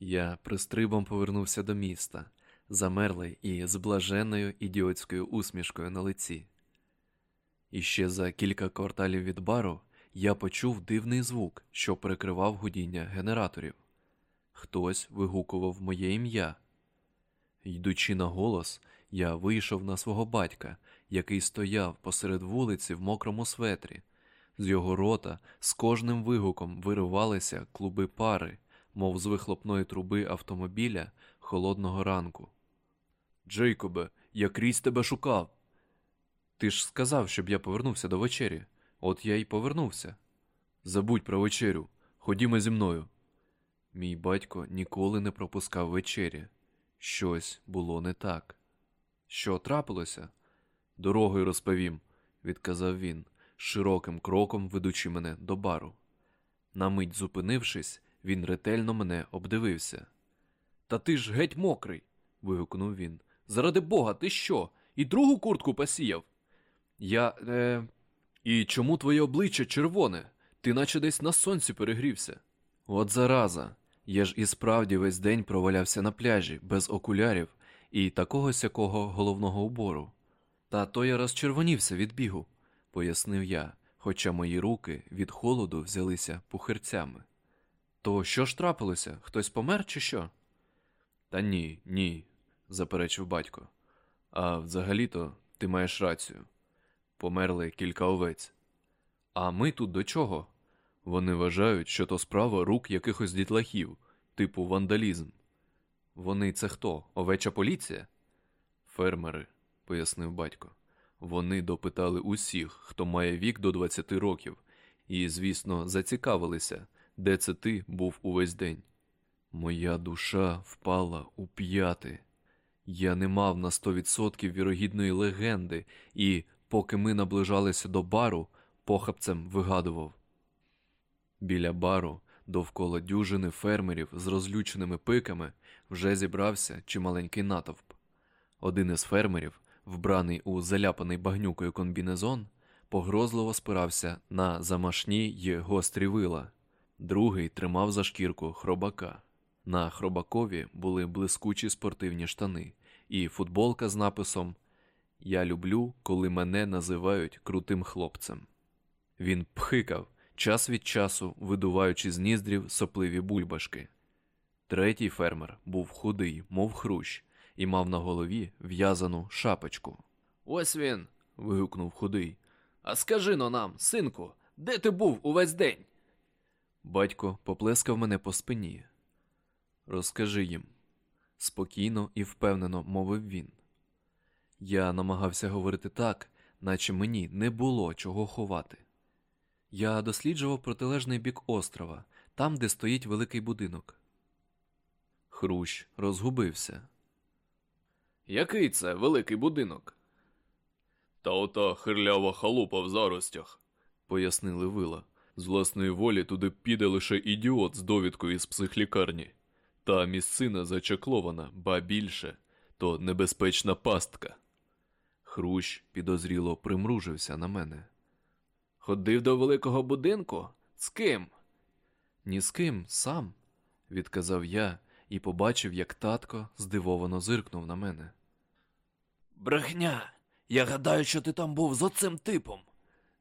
Я пристрибом повернувся до міста, замерлий і з блаженною ідіотською усмішкою на лиці. І ще за кілька кварталів від бару я почув дивний звук, що перекривав гудіння генераторів. Хтось вигукував моє ім'я. Йдучи на голос, я вийшов на свого батька, який стояв посеред вулиці в мокрому светрі. З його рота з кожним вигуком виривалися клуби пари, мов з вихлопної труби автомобіля холодного ранку. Джейкобе, я крізь тебе шукав. Ти ж сказав, щоб я повернувся до вечері. От я й повернувся. Забудь про вечерю, ходімо зі мною. Мій батько ніколи не пропускав вечері. Щось було не так. Що трапилося? Дорогою розповім, відказав він, широким кроком ведучи мене до бару. На мить зупинившись, він ретельно мене обдивився. Та ти ж геть мокрий. вигукнув він. Заради бога, ти що? І другу куртку посіяв? Я. е... І чому твоє обличчя червоне? Ти наче десь на сонці перегрівся. От зараза. Я ж і справді весь день провалявся на пляжі, без окулярів і такого сякого головного убору. Та то я розчервонівся від бігу, пояснив я, хоча мої руки від холоду взялися пухирцями. То що ж трапилося? Хтось помер, чи що? Та ні, ні, заперечив батько. А взагалі-то ти маєш рацію. Померли кілька овець. А ми тут до чого? Вони вважають, що то справа рук якихось дітлахів, типу вандалізм. Вони це хто? Овеча поліція? Фермери, пояснив батько. Вони допитали усіх, хто має вік до 20 років, і, звісно, зацікавилися, де це ти був увесь день. Моя душа впала у п'яти. Я не мав на 100% вірогідної легенди, і, поки ми наближалися до бару, похапцем вигадував. Біля бару, довкола дюжини фермерів з розлюченими пиками, вже зібрався чималенький натовп. Один із фермерів, вбраний у заляпаний багнюкою комбінезон, погрозливо спирався на замашні й гострі вила, другий тримав за шкірку хробака. На хробакові були блискучі спортивні штани і футболка з написом Я люблю, коли мене називають крутим хлопцем. Він пхикав, час від часу видуваючи з ніздрів сопливі бульбашки. Третій фермер був худий, мов хрущ, і мав на голові в'язану шапочку. Ось він. вигукнув худий. А скажи но нам, синку, де ти був увесь день? Батько поплескав мене по спині. Розкажи їм, спокійно і впевнено мовив він. Я намагався говорити так, наче мені не було чого ховати. Я досліджував протилежний бік острова, там, де стоїть великий будинок. Хрущ розгубився. Який це великий будинок? Та ота хирлява халупа в заростях, пояснили вила. З власної волі туди піде лише ідіот з довідкою із психлікарні. Та місцина зачаклована, ба більше, то небезпечна пастка. Хрущ підозріло примружився на мене. Ходив до великого будинку? З ким? Ні з ким, сам, відказав я і побачив, як татко здивовано зиркнув на мене. Брехня. Я гадаю, що ти там був з оцим типом,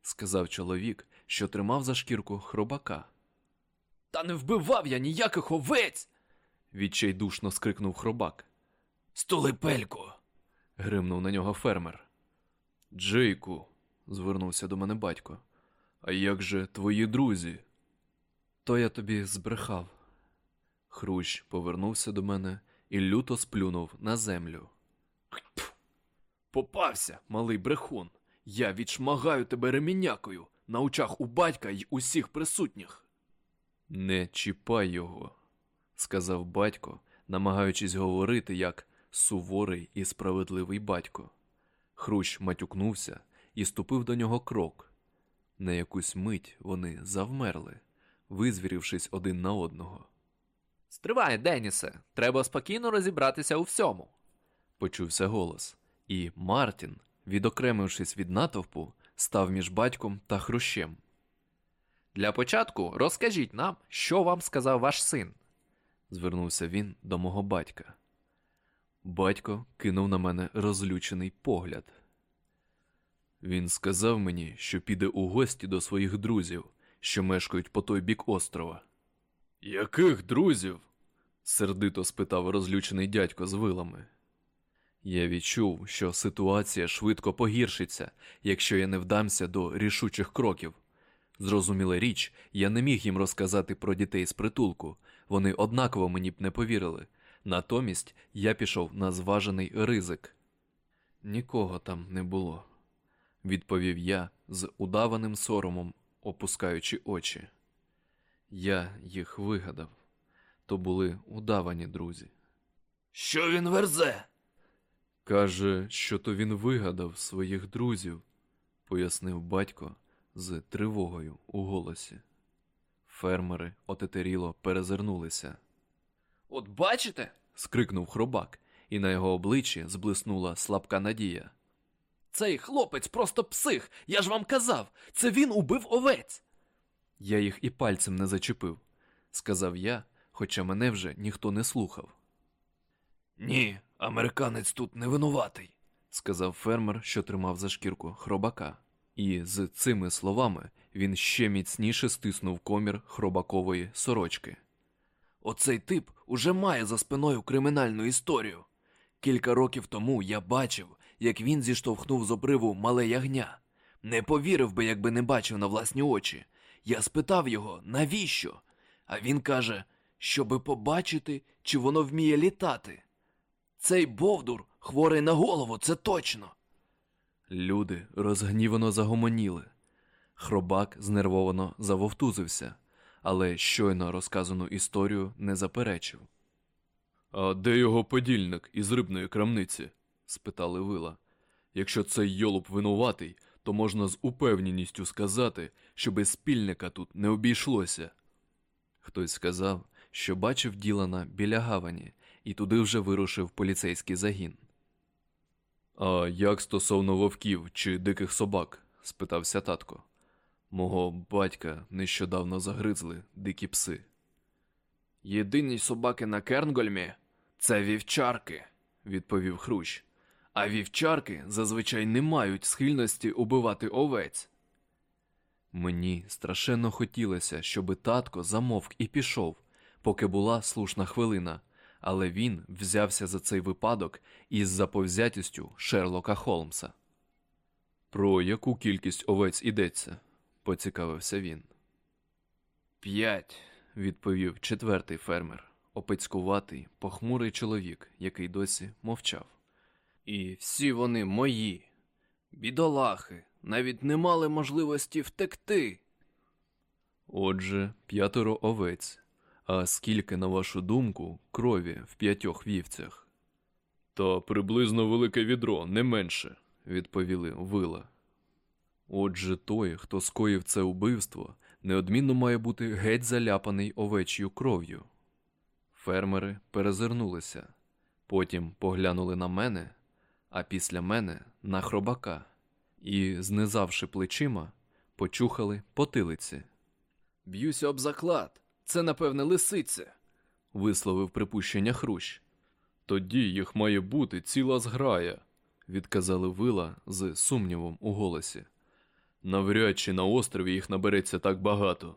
сказав чоловік, що тримав за шкірку хробака. Та не вбивав я ніяких овець. відчайдушно скрикнув хробак. «Стулипельку!» гримнув на нього фермер. Джейку, звернувся до мене батько. А як же твої друзі? То я тобі збрехав. Хрущ повернувся до мене і люто сплюнув на землю. Попався, малий брехун. Я відшмагаю тебе ремінякою на очах у батька й усіх присутніх. Не чіпай його, сказав батько, намагаючись говорити як суворий і справедливий батько. Хрущ матюкнувся і ступив до нього крок. На якусь мить вони завмерли, визвірівшись один на одного. Стривай, Денісе, треба спокійно розібратися у всьому, почувся голос, і Мартін, відокремившись від натовпу, став між батьком та хрущем. Для початку розкажіть нам, що вам сказав ваш син, звернувся він до мого батька. Батько кинув на мене розлючений погляд. Він сказав мені, що піде у гості до своїх друзів, що мешкають по той бік острова. Яких друзів? сердито спитав розлючений дядько з вилами. Я відчув, що ситуація швидко погіршиться, якщо я не вдамся до рішучих кроків. Зрозуміла річ, я не міг їм розказати про дітей з притулку, вони однаково мені б не повірили. Натомість я пішов на зважений ризик. Нікого там не було, відповів я з удаваним соромом, опускаючи очі. Я їх вигадав. То були удавані друзі. Що він верзе? Каже, що то він вигадав своїх друзів, пояснив батько з тривогою у голосі. Фермери отетеріло перезирнулися. От бачите? скрикнув хробак, і на його обличчі зблиснула слабка надія. Цей хлопець просто псих. Я ж вам казав, це він убив овець. Я їх і пальцем не зачепив, сказав я, хоча мене вже ніхто не слухав. Ні, американець тут не винуватий. сказав фермер, що тримав за шкірку хробака. І з цими словами він ще міцніше стиснув комір хробакової сорочки. Оцей тип уже має за спиною кримінальну історію. Кілька років тому я бачив, як він зіштовхнув з обриву мале ягня. Не повірив би, якби не бачив на власні очі. Я спитав його, навіщо? А він каже, щоби побачити, чи воно вміє літати. Цей бовдур хворий на голову, це точно. Люди розгнівано загомоніли. Хробак знервовано завовтузився, але щойно розказану історію не заперечив. А де його подільник із рибної крамниці? спитали вила. Якщо цей йолоп винуватий, то можна з упевненістю сказати, що без спільника тут не обійшлося. Хтось сказав, що бачив Ділана біля гавані, і туди вже вирушив поліцейський загін. А як стосовно вовків чи диких собак? спитався татко. Мого батька нещодавно загризли дикі пси. Єдині собаки на Кернгольмі це вівчарки, відповів Хрущ. а вівчарки зазвичай не мають схильності убивати овець. Мені страшенно хотілося, щоби татко замовк і пішов, поки була слушна хвилина, але він взявся за цей випадок із заповзятістю Шерлока Холмса. Про яку кількість овець ідеться? поцікавився він. П'ять. відповів четвертий фермер, опецькуватий, похмурий чоловік, який досі мовчав. І всі вони мої. Бідолахи, навіть не мали можливості втекти. Отже, п'ятеро овець. А скільки, на вашу думку, крові в п'ятьох вівцях? Та приблизно велике відро, не менше, відповіли вила. Отже, той, хто скоїв це убивство, неодмінно має бути геть заляпаний овечою кров'ю. Фермери перезирнулися, потім поглянули на мене, а після мене на хробака, і, знизавши плечима, почухали потилиці. Б'юся об заклад. Це, напевне, лисиця. висловив припущення Хрущ. Тоді їх має бути ціла зграя, відказали вила з сумнівом у голосі. Навряд чи на острові їх набереться так багато.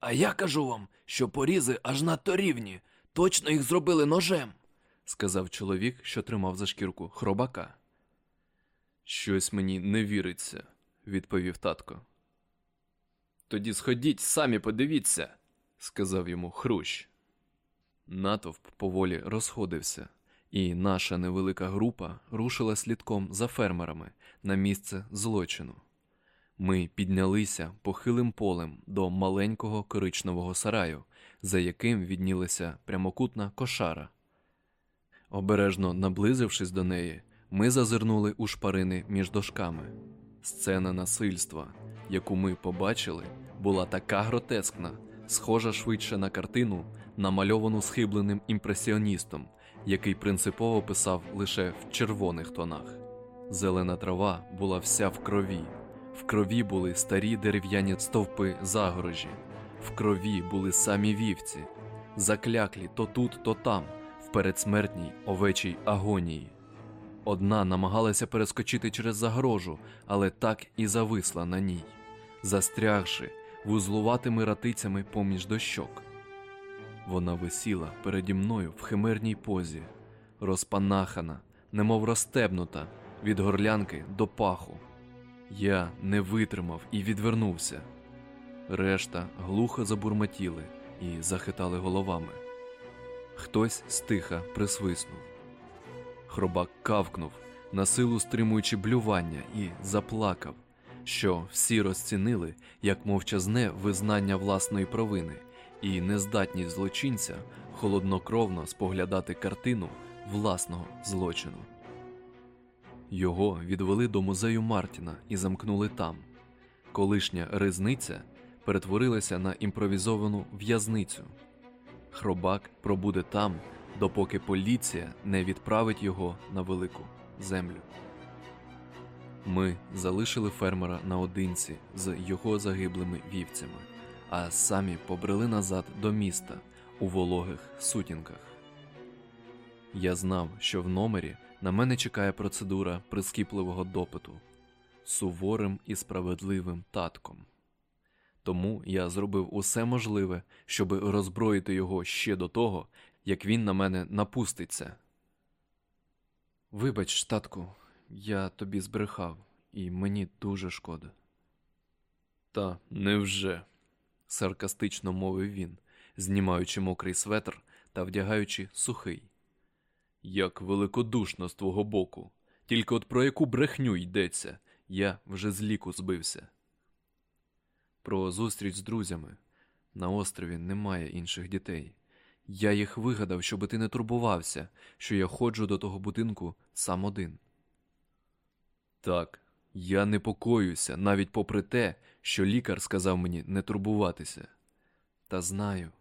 А я кажу вам, що порізи аж надто рівні. Точно їх зробили ножем. сказав чоловік, що тримав за шкірку хробака. Щось мені не віриться, відповів татко. Тоді сходіть, самі подивіться. Сказав йому Хрущ. Натовп поволі розходився, і наша невелика група рушила слідком за фермерами на місце злочину. Ми піднялися похилим полем до маленького коричневого сараю, за яким віднілася прямокутна кошара. Обережно наблизившись до неї, ми зазирнули у шпарини між дошками. Сцена насильства, яку ми побачили, була така гротескна, схожа швидше на картину, намальовану схибленим імпресіоністом, який принципово писав лише в червоних тонах. Зелена трава була вся в крові. В крові були старі дерев'яні стовпи загорожі, в крові були самі вівці. закляклі то тут, то там, в передсмертній овечій агонії. Одна намагалася перескочити через загорожу, але так і зависла на ній, застрягши вузлуватими ратицями поміж дощок. Вона висіла переді мною в химерній позі, розпанахана, немов розстебнута від горлянки до паху. Я не витримав і відвернувся. Решта глухо забурмотіли і захитали головами. Хтось стиха присвиснув. Хробак кавкнув, на силу стримуючи блювання, і заплакав, що всі розцінили як мовчазне визнання власної провини і нездатність злочинця холоднокровно споглядати картину власного злочину. Його відвели до музею Мартіна і замкнули там. Колишня ризниця перетворилася на імпровізовану в'язницю. Хробак пробуде там, допоки поліція не відправить його на велику землю. Ми залишили фермера наодинці з його загиблими вівцями, а самі побрели назад до міста у вологих сутінках. Я знав, що в номері на мене чекає процедура прискіпливого допиту суворим і справедливим татком. Тому я зробив усе можливе, щоб роззброїти його ще до того, як він на мене напуститься. Вибач, татку, я тобі збрехав, і мені дуже шкода. Та невже? саркастично мовив він, знімаючи мокрий светр та вдягаючи сухий. Як великодушно з твого боку, тільки от про яку брехню йдеться, я вже з ліку збився. Про зустріч з друзями. На острові немає інших дітей. Я їх вигадав, щоби ти не турбувався, що я ходжу до того будинку сам один. Так, я непокоюся, навіть попри те, що лікар сказав мені не турбуватися. Та знаю.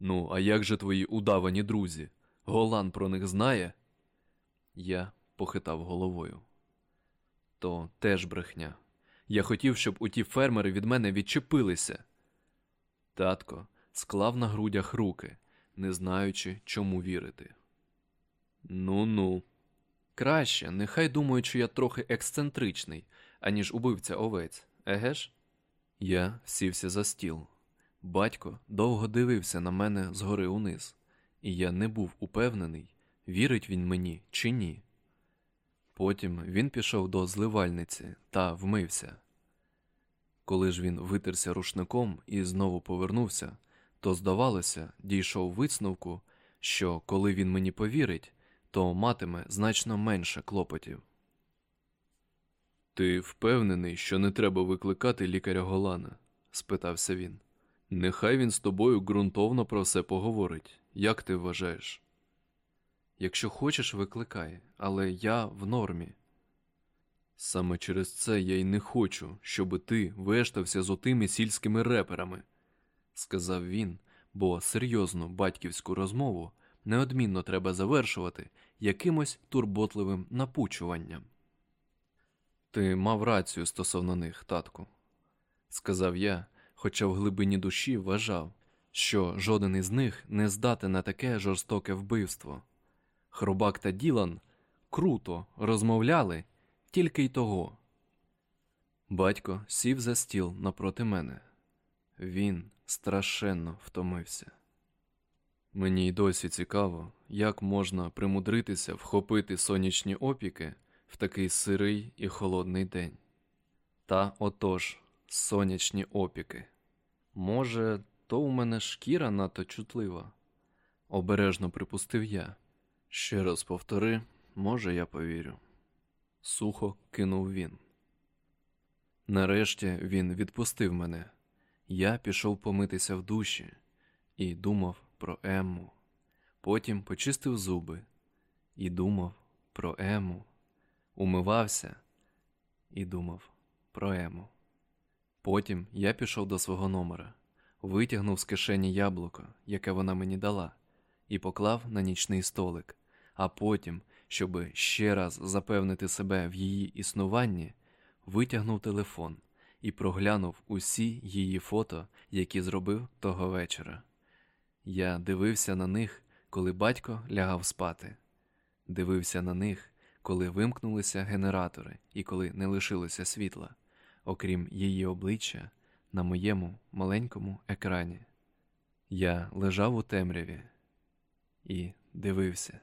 Ну, а як же твої удавані друзі? Голан про них знає? Я похитав головою. То теж брехня. Я хотів, щоб у ті фермери від мене відчепилися. Татко склав на грудях руки, не знаючи, чому вірити. Ну ну. Краще, нехай думають, що я трохи ексцентричний, аніж убивця овець, еге ж? Я сівся за стіл. Батько довго дивився на мене згори униз, і я не був упевнений, вірить він мені чи ні. Потім він пішов до зливальниці та вмився. Коли ж він витерся рушником і знову повернувся, то, здавалося, дійшов висновку, що коли він мені повірить, то матиме значно менше клопотів. Ти впевнений, що не треба викликати лікаря Голана? спитався він. Нехай він з тобою ґрунтовно про все поговорить. Як ти вважаєш? Якщо хочеш, викликай, але я в нормі. Саме через це я й не хочу, щоби ти вештався з отими сільськими реперами, сказав він, бо серйозну батьківську розмову неодмінно треба завершувати якимось турботливим напучуванням. Ти мав рацію стосовно них, татку, сказав я, хоча в глибині душі вважав, що жоден із них не здатен на таке жорстоке вбивство. Хробак та Ділан круто розмовляли тільки й того. Батько сів за стіл напроти мене. Він страшенно втомився. Мені й досі цікаво, як можна примудритися вхопити сонячні опіки в такий сирий і холодний день. Та отож, сонячні опіки. Може, то у мене шкіра надто чутлива, обережно припустив я. Ще раз повтори, може, я повірю. Сухо кинув він. Нарешті він відпустив мене. Я пішов помитися в душі і думав про Емму. Потім почистив зуби і думав про Ему. Умивався і думав про Ему. Потім я пішов до свого номера, витягнув з кишені яблуко, яке вона мені дала, і поклав на нічний столик, а потім, щоби ще раз запевнити себе в її існуванні, витягнув телефон і проглянув усі її фото, які зробив того вечора. Я дивився на них, коли батько лягав спати, дивився на них, коли вимкнулися генератори і коли не лишилося світла, окрім її обличчя на моєму маленькому екрані. Я лежав у темряві і дивився.